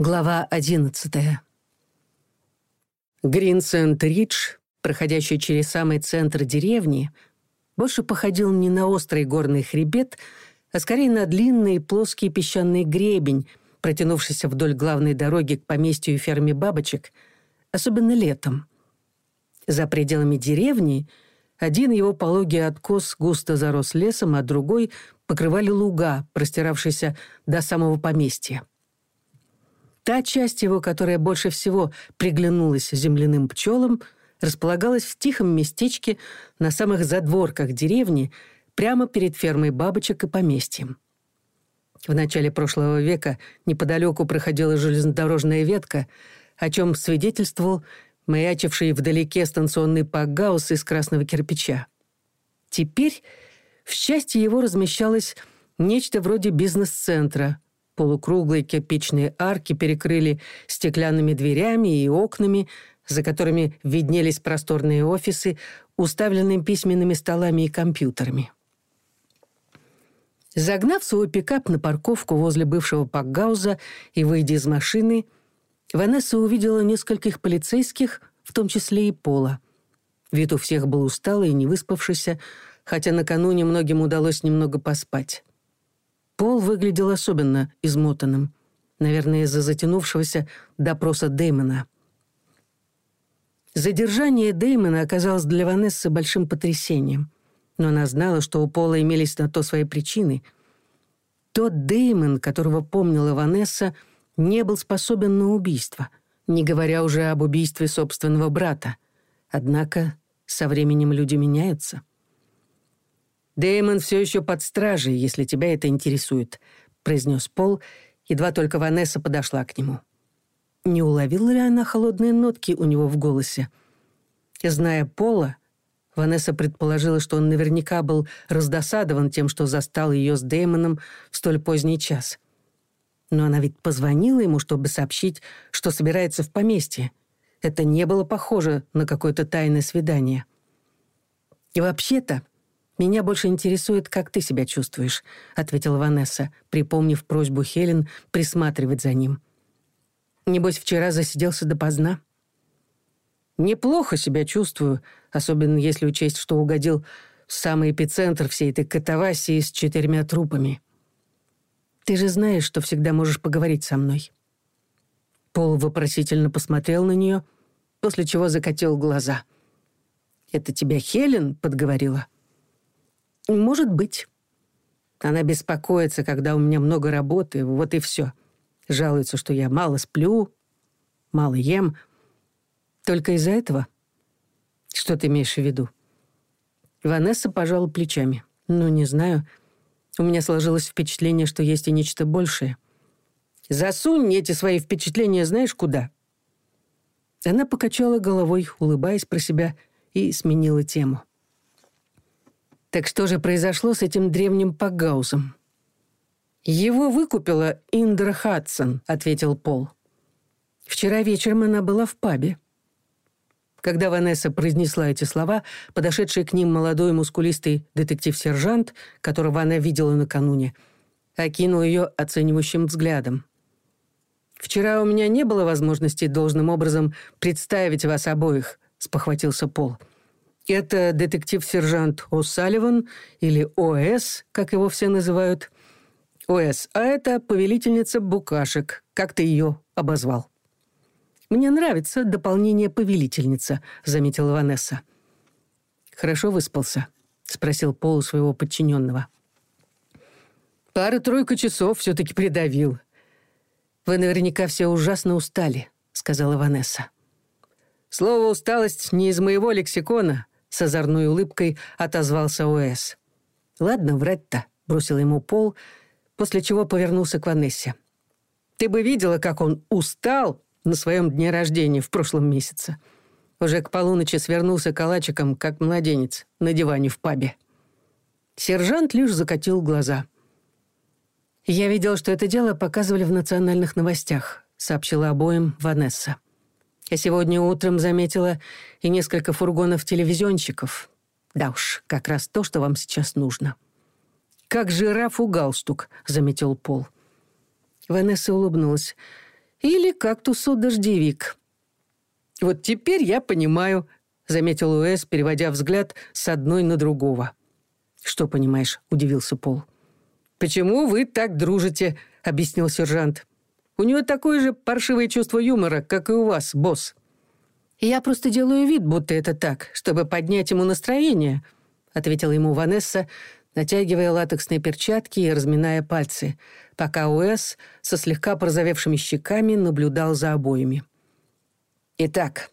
Глава одиннадцатая. Гринсенд-Ридж, проходящий через самый центр деревни, больше походил не на острый горный хребет, а скорее на длинный плоский песчаный гребень, протянувшийся вдоль главной дороги к поместью и ферме бабочек, особенно летом. За пределами деревни один его пологий откос густо зарос лесом, а другой покрывали луга, простиравшиеся до самого поместья. Та часть его, которая больше всего приглянулась земляным пчелам, располагалась в тихом местечке на самых задворках деревни, прямо перед фермой бабочек и поместьем. В начале прошлого века неподалеку проходила железнодорожная ветка, о чем свидетельствовал маячивший вдалеке станционный пагаус из красного кирпича. Теперь в части его размещалось нечто вроде бизнес-центра, Полукруглые кирпичные арки перекрыли стеклянными дверями и окнами, за которыми виднелись просторные офисы, уставленные письменными столами и компьютерами. Загнав свой пикап на парковку возле бывшего Пакгауза и выйдя из машины, Ванесса увидела нескольких полицейских, в том числе и Пола. Вид у всех был усталый и невыспавшийся, хотя накануне многим удалось немного поспать. Пол выглядел особенно измотанным. Наверное, из-за затянувшегося допроса Дэймона. Задержание Дэймона оказалось для Ванессы большим потрясением. Но она знала, что у Пола имелись на то свои причины. Тот Дэймон, которого помнила Ванесса, не был способен на убийство, не говоря уже об убийстве собственного брата. Однако со временем люди меняются. Дэймон все еще под стражей, если тебя это интересует», — произнес Пол, едва только Ванесса подошла к нему. Не уловила ли она холодные нотки у него в голосе? Зная Пола, Ванесса предположила, что он наверняка был раздосадован тем, что застал ее с Дэймоном в столь поздний час. Но она ведь позвонила ему, чтобы сообщить, что собирается в поместье. Это не было похоже на какое-то тайное свидание. И вообще-то, меня больше интересует, как ты себя чувствуешь», — ответила Ванесса, припомнив просьбу Хелен присматривать за ним. «Небось, вчера засиделся допоздна?» «Неплохо себя чувствую, особенно если учесть, что угодил в самый эпицентр всей этой катавасии с четырьмя трупами». «Ты же знаешь, что всегда можешь поговорить со мной». Пол вопросительно посмотрел на нее, после чего закатил глаза. «Это тебя Хелен подговорила?» Может быть. Она беспокоится, когда у меня много работы, вот и все. Жалуется, что я мало сплю, мало ем. Только из-за этого? Что ты имеешь в виду? Ванесса пожала плечами. Ну, не знаю. У меня сложилось впечатление, что есть и нечто большее. Засунь эти свои впечатления знаешь куда. Она покачала головой, улыбаясь про себя, и сменила тему. — так что же произошло с этим древним Пагаусом? «Его выкупила Индра Хадсон», — ответил Пол. «Вчера вечером она была в пабе». Когда Ванесса произнесла эти слова, подошедший к ним молодой мускулистый детектив-сержант, которого она видела накануне, окинул ее оценивающим взглядом. «Вчера у меня не было возможности должным образом представить вас обоих», — спохватился Пол. «Пол». Это детектив-сержант О'Салливан или ОС, как его все называют. ОС, а это повелительница букашек, как ты ее обозвал. «Мне нравится дополнение «повелительница», — заметила Ванесса. «Хорошо выспался?» — спросил Пол своего подчиненного. «Пара-тройка часов все-таки придавил». «Вы наверняка все ужасно устали», — сказала Ванесса. «Слово «усталость» не из моего лексикона, с озорной улыбкой отозвался Уэс. «Ладно, врать-то», — бросил ему Пол, после чего повернулся к Ванессе. «Ты бы видела, как он устал на своем дне рождения в прошлом месяце. Уже к полуночи свернулся калачиком, как младенец, на диване в пабе». Сержант лишь закатил глаза. «Я видел, что это дело показывали в Я сегодня утром заметила и несколько фургонов телевизионщиков. Да уж, как раз то, что вам сейчас нужно. «Как жирафу галстук», — заметил Пол. Ванесса улыбнулась. «Или кактусу дождевик». «Вот теперь я понимаю», — заметил Уэс, переводя взгляд с одной на другого. «Что понимаешь?» — удивился Пол. «Почему вы так дружите?» — объяснил сержант. У такое же паршивое чувство юмора, как и у вас, босс. Я просто делаю вид, будто это так, чтобы поднять ему настроение», — ответила ему Ванесса, натягивая латексные перчатки и разминая пальцы, пока Уэс со слегка порозовевшими щеками наблюдал за обоими. «Итак,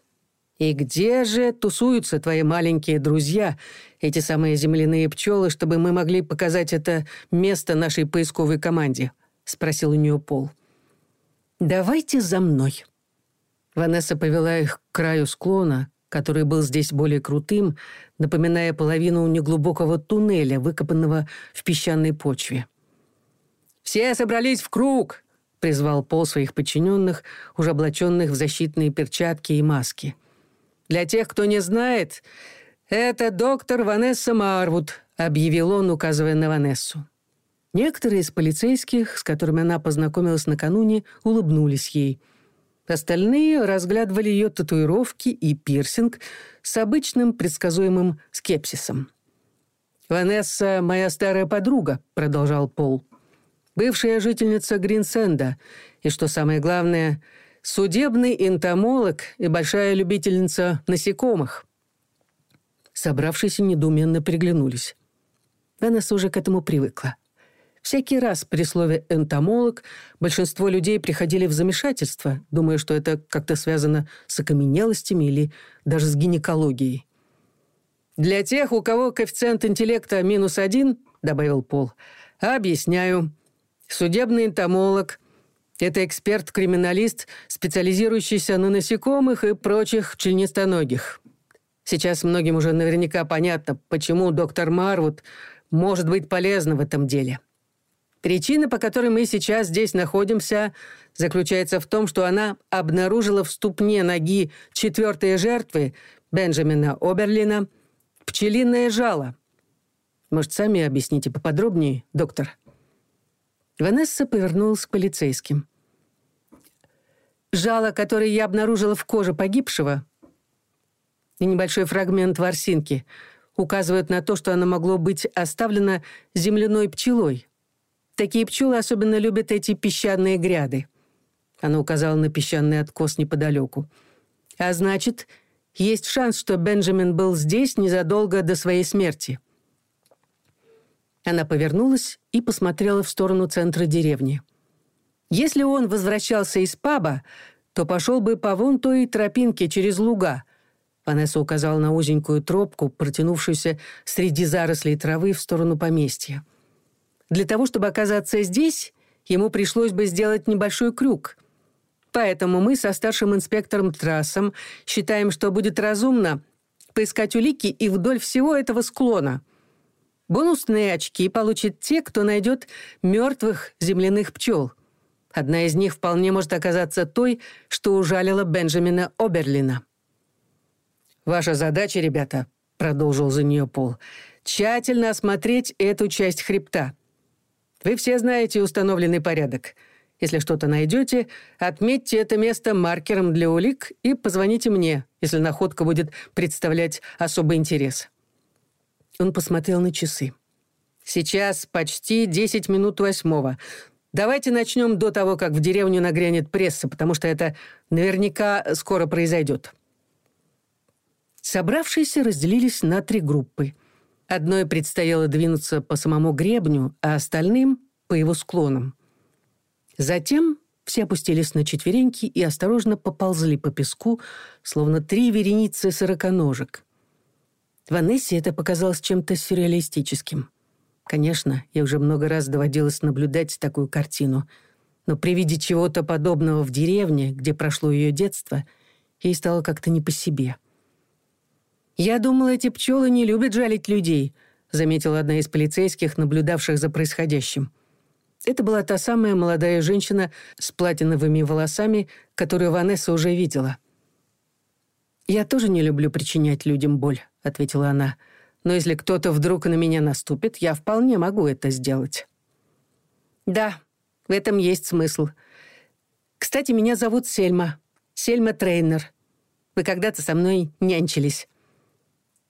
и где же тусуются твои маленькие друзья, эти самые земляные пчелы, чтобы мы могли показать это место нашей поисковой команде?» — спросил у нее Пол. — «Давайте за мной». Ванесса повела их к краю склона, который был здесь более крутым, напоминая половину неглубокого туннеля, выкопанного в песчаной почве. «Все собрались в круг!» — призвал Пол своих подчиненных, уже облаченных в защитные перчатки и маски. «Для тех, кто не знает, это доктор Ванесса Марвуд», — объявил Некоторые из полицейских, с которыми она познакомилась накануне, улыбнулись ей. Остальные разглядывали ее татуировки и пирсинг с обычным предсказуемым скепсисом. «Ванесса — моя старая подруга», — продолжал Пол. «Бывшая жительница Гринсенда, и, что самое главное, судебный энтомолог и большая любительница насекомых». Собравшиеся недоуменно приглянулись. Ванесса уже к этому привыкла. Всякий раз при слове «энтомолог» большинство людей приходили в замешательство, думая, что это как-то связано с окаменелостями или даже с гинекологией. «Для тех, у кого коэффициент интеллекта минус один», — добавил Пол, — «объясняю. Судебный энтомолог — это эксперт-криминалист, специализирующийся на насекомых и прочих членистоногих». Сейчас многим уже наверняка понятно, почему доктор Марвуд может быть полезна в этом деле. — Причина, по которой мы сейчас здесь находимся, заключается в том, что она обнаружила в ступне ноги четвертой жертвы, Бенджамина Оберлина, пчелиное жало. Может, сами объясните поподробнее, доктор? Ванесса повернулась к полицейским. Жало, которое я обнаружила в коже погибшего, и небольшой фрагмент ворсинки указывают на то, что оно могло быть оставлено земляной пчелой – Такие пчелы особенно любят эти песчаные гряды. Она указала на песчаный откос неподалеку. А значит, есть шанс, что Бенджамин был здесь незадолго до своей смерти. Она повернулась и посмотрела в сторону центра деревни. Если он возвращался из паба, то пошел бы по вон той тропинке через луга. Ванесса указала на узенькую тропку, протянувшуюся среди зарослей травы в сторону поместья. Для того, чтобы оказаться здесь, ему пришлось бы сделать небольшой крюк. Поэтому мы со старшим инспектором Трассом считаем, что будет разумно поискать улики и вдоль всего этого склона. Бонусные очки получат те, кто найдет мертвых земляных пчел. Одна из них вполне может оказаться той, что ужалила Бенджамина Оберлина. «Ваша задача, ребята», — продолжил за нее Пол, — «тщательно осмотреть эту часть хребта». Вы все знаете установленный порядок. Если что-то найдете, отметьте это место маркером для улик и позвоните мне, если находка будет представлять особый интерес». Он посмотрел на часы. «Сейчас почти 10 минут восьмого. Давайте начнем до того, как в деревню нагрянет пресса, потому что это наверняка скоро произойдет». Собравшиеся разделились на три группы – Одной предстояло двинуться по самому гребню, а остальным — по его склонам. Затем все опустились на четвереньки и осторожно поползли по песку, словно три вереницы сороконожек. Ванессе это показалось чем-то сюрреалистическим. Конечно, я уже много раз доводилось наблюдать такую картину, но при виде чего-то подобного в деревне, где прошло ее детство, ей стало как-то не по себе — «Я думала, эти пчелы не любят жалить людей», заметила одна из полицейских, наблюдавших за происходящим. Это была та самая молодая женщина с платиновыми волосами, которую Ванесса уже видела. «Я тоже не люблю причинять людям боль», — ответила она. «Но если кто-то вдруг на меня наступит, я вполне могу это сделать». «Да, в этом есть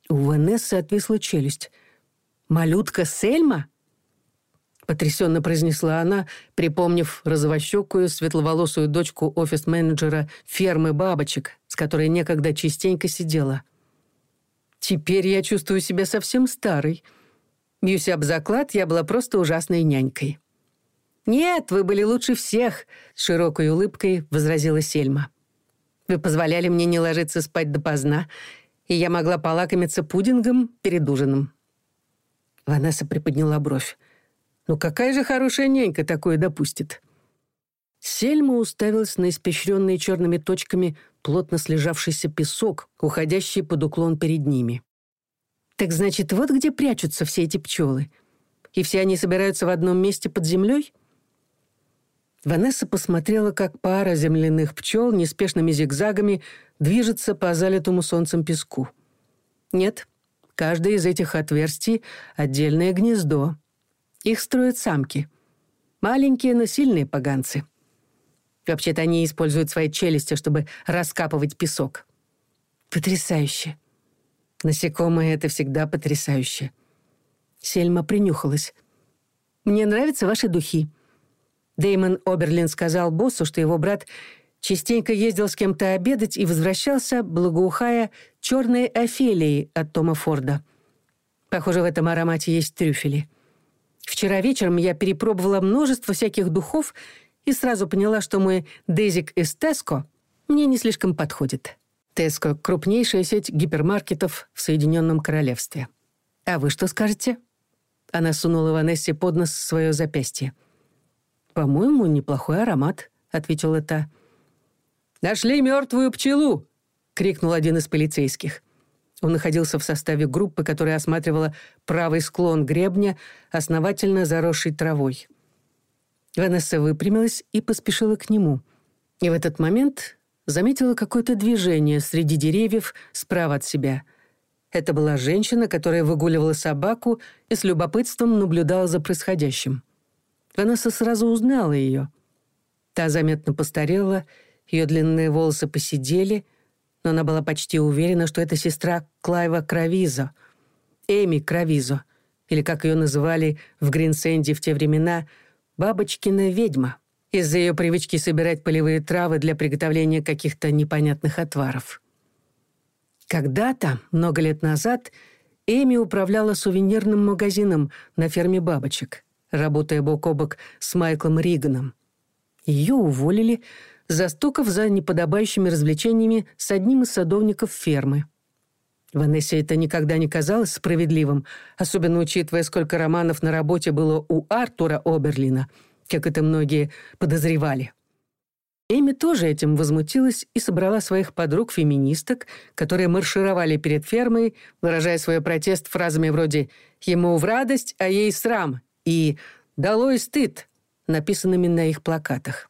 У Ванессы отвисла челюсть. «Малютка Сельма?» Потрясенно произнесла она, припомнив розовощекую, светловолосую дочку офис-менеджера фермы бабочек, с которой некогда частенько сидела. «Теперь я чувствую себя совсем старой. Бьюсь об заклад, я была просто ужасной нянькой». «Нет, вы были лучше всех», — с широкой улыбкой возразила Сельма. «Вы позволяли мне не ложиться спать допоздна и я могла полакомиться пудингом перед ужином». Ванесса приподняла бровь. «Ну какая же хорошая нянька такое допустит?» Сельма уставилась на испещренный черными точками плотно слежавшийся песок, уходящий под уклон перед ними. «Так значит, вот где прячутся все эти пчелы? Ванесса посмотрела, как пара земляных пчел неспешными зигзагами движется по залитому солнцем песку. Нет, каждое из этих отверстий — отдельное гнездо. Их строят самки. Маленькие, но сильные поганцы. Вообще-то они используют свои челюсти, чтобы раскапывать песок. Потрясающе. Насекомые — это всегда потрясающе. Сельма принюхалась. «Мне нравятся ваши духи», Деймон Оберлин сказал боссу, что его брат частенько ездил с кем-то обедать и возвращался, благоухая черной офелией от Тома Форда. Похоже, в этом аромате есть трюфели. Вчера вечером я перепробовала множество всяких духов и сразу поняла, что мой Дезик из Теско мне не слишком подходит. Теско — крупнейшая сеть гипермаркетов в Соединенном Королевстве. А вы что скажете? Она сунула Ванессе под нос свое запястье. «По-моему, неплохой аромат», — ответил это. «Нашли мертвую пчелу!» — крикнул один из полицейских. Он находился в составе группы, которая осматривала правый склон гребня, основательно заросший травой. Ванесса выпрямилась и поспешила к нему. И в этот момент заметила какое-то движение среди деревьев справа от себя. Это была женщина, которая выгуливала собаку и с любопытством наблюдала за происходящим. Ванесса сразу узнала ее. Та заметно постарела, ее длинные волосы посидели, но она была почти уверена, что это сестра Клайва Кравизо, Эми Кравизо, или, как ее называли в Гринсенде в те времена, «бабочкина ведьма», из-за ее привычки собирать полевые травы для приготовления каких-то непонятных отваров. Когда-то, много лет назад, Эми управляла сувенирным магазином на ферме бабочек — работая бок о бок с Майклом Риганом. Ее уволили, застукав за неподобающими развлечениями с одним из садовников фермы. Ванессе это никогда не казалось справедливым, особенно учитывая, сколько романов на работе было у Артура Оберлина, как это многие подозревали. Эми тоже этим возмутилась и собрала своих подруг-феминисток, которые маршировали перед фермой, выражая свой протест фразами вроде «Ему в радость, а ей срам, и «Долой стыд», написанными на их плакатах.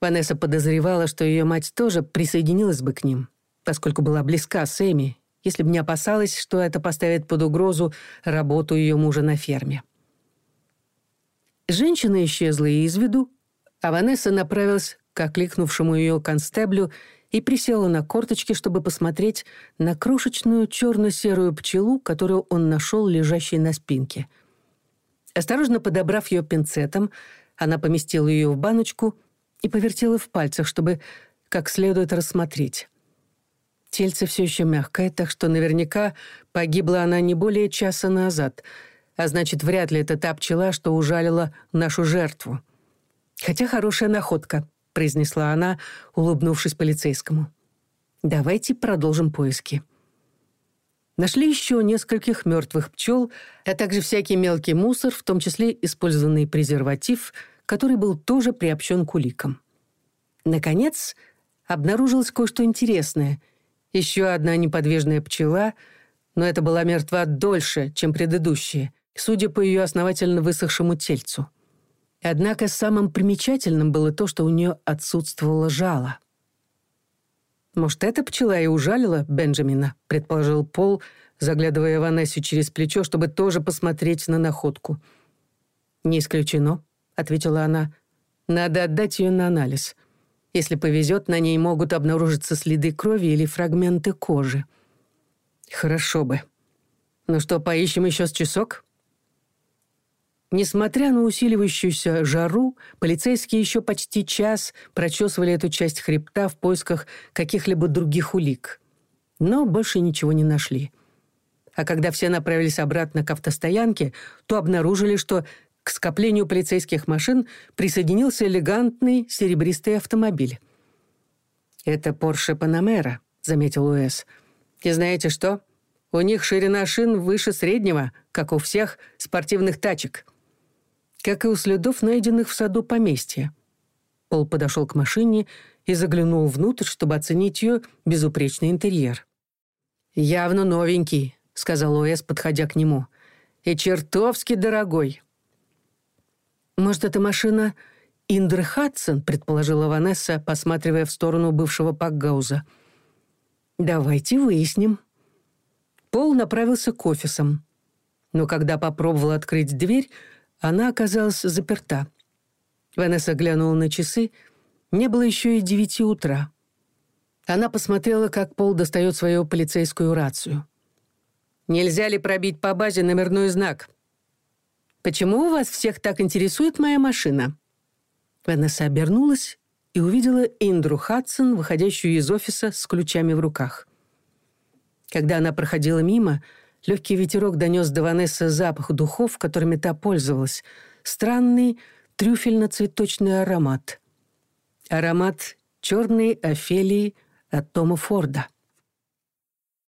Ванесса подозревала, что ее мать тоже присоединилась бы к ним, поскольку была близка с Эми, если бы не опасалась, что это поставит под угрозу работу ее мужа на ферме. Женщина исчезла из виду, а Ванесса направилась к окликнувшему ее констеблю и присела на корточки, чтобы посмотреть на крошечную черно-серую пчелу, которую он нашел лежащей на спинке — Осторожно подобрав ее пинцетом, она поместила ее в баночку и повертела в пальцах, чтобы как следует рассмотреть. Тельце все еще мягкое, так что наверняка погибла она не более часа назад, а значит, вряд ли это та пчела, что ужалила нашу жертву. «Хотя хорошая находка», — произнесла она, улыбнувшись полицейскому. «Давайте продолжим поиски». Нашли еще нескольких мертвых пчел, а также всякий мелкий мусор, в том числе использованный презерватив, который был тоже приобщен к уликам. Наконец, обнаружилось кое-что интересное. Еще одна неподвижная пчела, но это была мертва дольше, чем предыдущие, судя по ее основательно высохшему тельцу. Однако самым примечательным было то, что у нее отсутствовало жало. Может, это пчела и ужалила Бенджамина?» — предположил Пол, заглядывая в Анессию через плечо, чтобы тоже посмотреть на находку. «Не исключено», — ответила она. «Надо отдать ее на анализ. Если повезет, на ней могут обнаружиться следы крови или фрагменты кожи». «Хорошо бы. Ну что, поищем еще с часок?» Несмотря на усиливающуюся жару, полицейские еще почти час прочесывали эту часть хребта в поисках каких-либо других улик. Но больше ничего не нашли. А когда все направились обратно к автостоянке, то обнаружили, что к скоплению полицейских машин присоединился элегантный серебристый автомобиль. «Это Порше Панамера», — заметил Уэс. «И знаете что? У них ширина шин выше среднего, как у всех спортивных тачек» как и у следов, найденных в саду поместья. Пол подошел к машине и заглянул внутрь, чтобы оценить ее безупречный интерьер. «Явно новенький», — сказал Уэс, подходя к нему. «И чертовски дорогой». «Может, эта машина Индры Хадсон?» — предположила Ванесса, посматривая в сторону бывшего Пакгауза. «Давайте выясним». Пол направился к офисам. Но когда попробовал открыть дверь, она оказалась заперта. Ванесса глянула на часы. Не было еще и девяти утра. Она посмотрела, как Пол достает свою полицейскую рацию. «Нельзя ли пробить по базе номерной знак?» «Почему у вас всех так интересует моя машина?» Ванесса обернулась и увидела Индру Хадсон, выходящую из офиса с ключами в руках. Когда она проходила мимо, Легкий ветерок донес до Ванессы запах духов, которыми та пользовалась. Странный трюфельно-цветочный аромат. Аромат черной офелии от Тома Форда.